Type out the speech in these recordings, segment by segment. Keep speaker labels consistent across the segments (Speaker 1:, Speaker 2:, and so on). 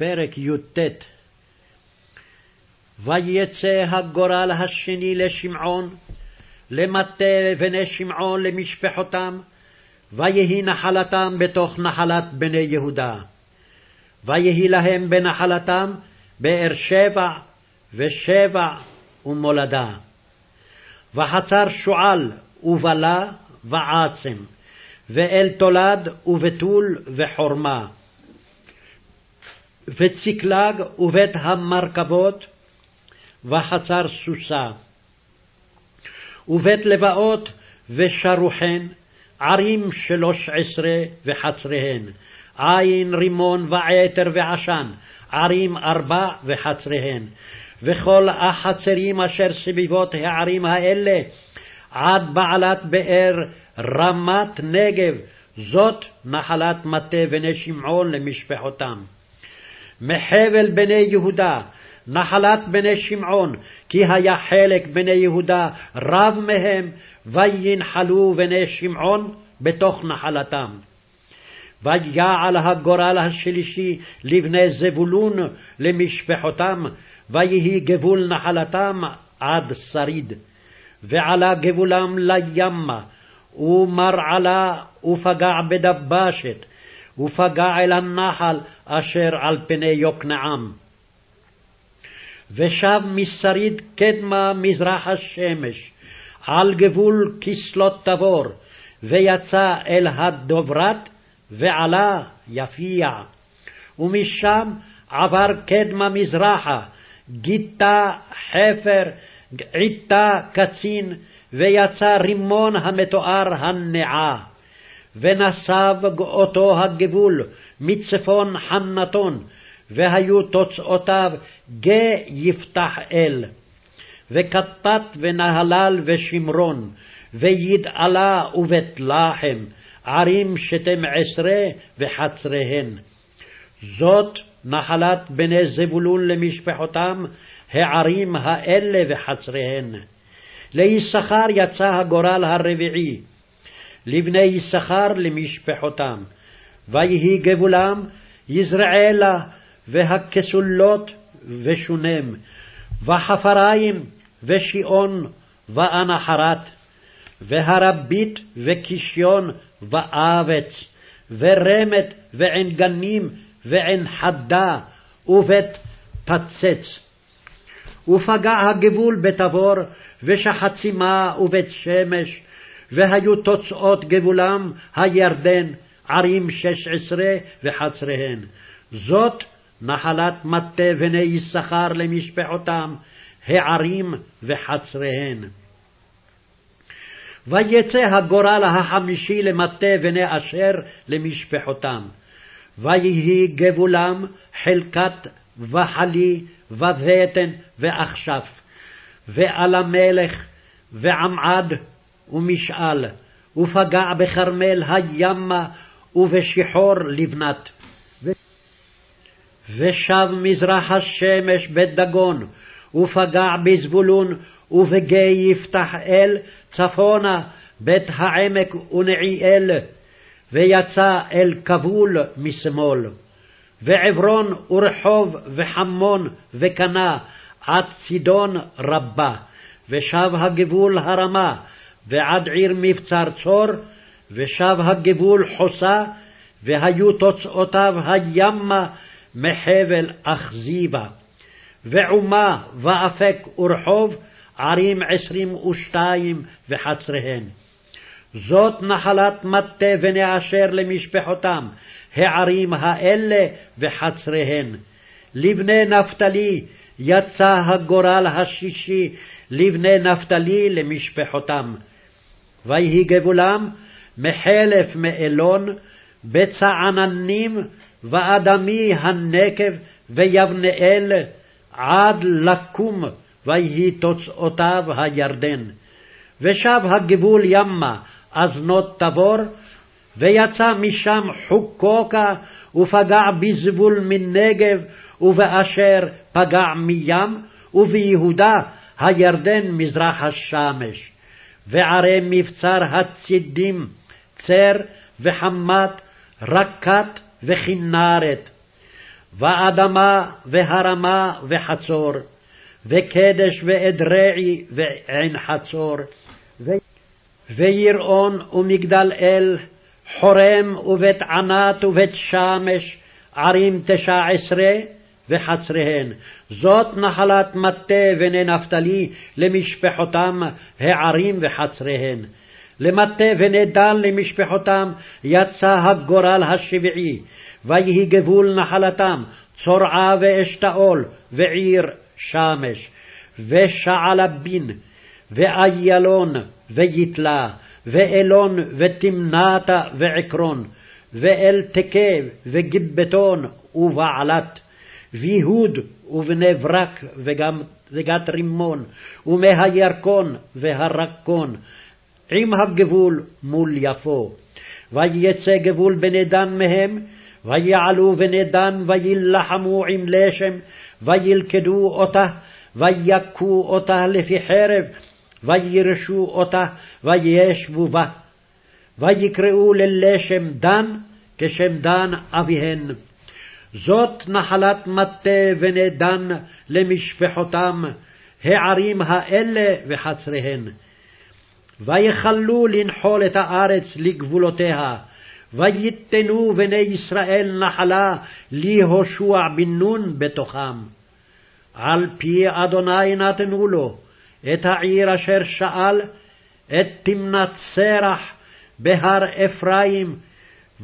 Speaker 1: פרק י"ט ויצא הגורל השני לשמעון, למטה בני שמעון למשפחותם, ויהי נחלתם בתוך נחלת בני יהודה. ויהי להם בנחלתם באר שבע ושבע ומולדה. וחצר שועל ובלה ועצם, ואל תולד ובתול וחורמה. וצקלג ובית המרכבות, וחצר סוסה. ובית לבאות ושרוחן, ערים שלוש עשרה וחצריהן, עין רימון ועתר ועשן, ערים ארבע וחצריהן, וכל החצרים אשר סביבות הערים האלה, עד בעלת באר רמת נגב, זאת נחלת מטה בני שמעון למשפחותם. מחבל בני יהודה, נחלת בני שמעון, כי היה חלק בני יהודה רב מהם, וינחלו בני שמעון בתוך נחלתם. ויעל הגורל השלישי לבני זבולון למשפחותם, ויהי גבול נחלתם עד שריד. ועלה גבולם לימה, ומרעלה, ופגע בדבשת, ופגע אל הנחל אשר על פני יוקנעם. ושב משריד קדמה מזרח השמש, על גבול כסלות תבור, ויצא אל הדוברת, ועלה יפיע. ומשם עבר קדמה מזרחה, גיתה חפר, עיתה קצין, ויצא רימון המתואר הנעה. ונסב אותו הגבול מצפון חנתון, והיו תוצאותיו גיא יפתח אל. וכתת ונהלל ושמרון, וידעלה ובית לחם, ערים שתים עשרה וחצריהן. זאת נחלת בני זבולון למשפחותם, הערים האלה וחצריהן. ליששכר יצא הגורל הרביעי, לבני יששכר למשפחותם. ויהי גבולם יזרעאלה והכסולות ושונם, וחפריים ושיעון ואנחרת, והרבית וקישיון ואבץ, ורמת ועין גנים ועין חדה ובית פצץ. ופגע הגבול בתבור, ושחצימה ובית שמש, והיו תוצאות גבולם הירדן, ערים שש עשרה וחצריהן. זאת נחלת מטה בני יששכר למשפחותם, הערים וחצריהן. ויצא הגורל החמישי למטה בני אשר למשפחותם. ויהי גבולם חלקת וחלי ובטן ואכשף, ועל המלך ועמעד ומשאל, ופגע בכרמל הימה ובשיחור לבנת. ושב מזרח השמש בית דגון, ופגע בזבולון ובגיא יפתח אל צפונה בית העמק ונעיאל, ויצא אל כבול משמאל. ועברון ורחוב וחמון וקנה עד צידון רבה, ושב הגבול הרמה, ועד עיר מבצר צור, ושב הגבול חוסה, והיו תוצאותיו הימה מחבל אכזיבה. ועומה ואפק ורחוב, ערים עשרים ושתיים וחצריהן. זאת נחלת מטה בני אשר למשפחותם, הערים האלה וחצריהן. לבני נפתלי יצא הגורל השישי, לבני נפתלי למשפחותם. ויהי גבולם מחלף מאלון, בצעננים, ואדמי הנקב, ויבנאל, עד לקום, ויהי תוצאותיו הירדן. ושב הגבול ימה, אזנות תבור, ויצא משם חוקוקה, ופגע בזבול מנגב, ובאשר פגע מים, וביהודה הירדן מזרח השמש. וערי מבצר הצידים, צר וחמת, רקת וכנרת. ואדמה והרמה וחצור, וקדש ואדרעי ועין חצור, ויראון ומגדל אל, חורם ובית ענת ובית שמש, ערים תשע עשרה וחצריהן. זאת נחלת מטה בני נפתלי למשפחותם הערים וחצריהן. למטה בני דן למשפחותם יצא הגורל השבעי, ויהי גבול נחלתם, צורעה ואשתאול, ועיר שמש, ושעלבין, ואיילון, ויתלה, ואלון, ותמנתה, ועקרון, ואל תקב, וגיבטון, ובעלת, ויהוד, ובני ברק, וגם, וגת רימון, ומהירקון, והרקון, עם הגבול מול יפו. ויצא גבול בני דן מהם, ויעלו בני דן, וילחמו עם לשם, וילכדו אותה, ויכו אותה לפי חרב, וירשו אותה, וישבו בה. ויקראו ללשם דן, כשם דן אביהן. זאת נחלת מטה בני דן למשפחותם, הערים האלה וחצריהן. ויכלו לנחול את הארץ לגבולותיה, ויתנו בני ישראל נחלה להושע בן נון בתוכם. על פי אדוני נתנו לו את העיר אשר שאל, את תמנת סרח בהר אפרים,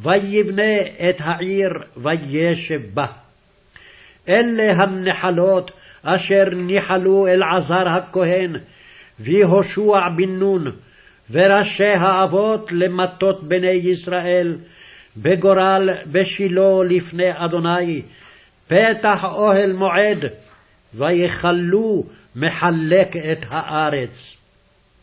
Speaker 1: ויבנה את העיר וישב בה. אלה הנחלות אשר ניחלו אלעזר הכהן, ויהושע בן נון, וראשי האבות למטות בני ישראל, בגורל בשילה לפני אדוני, פתח אוהל מועד, ויכלו מחלק את הארץ.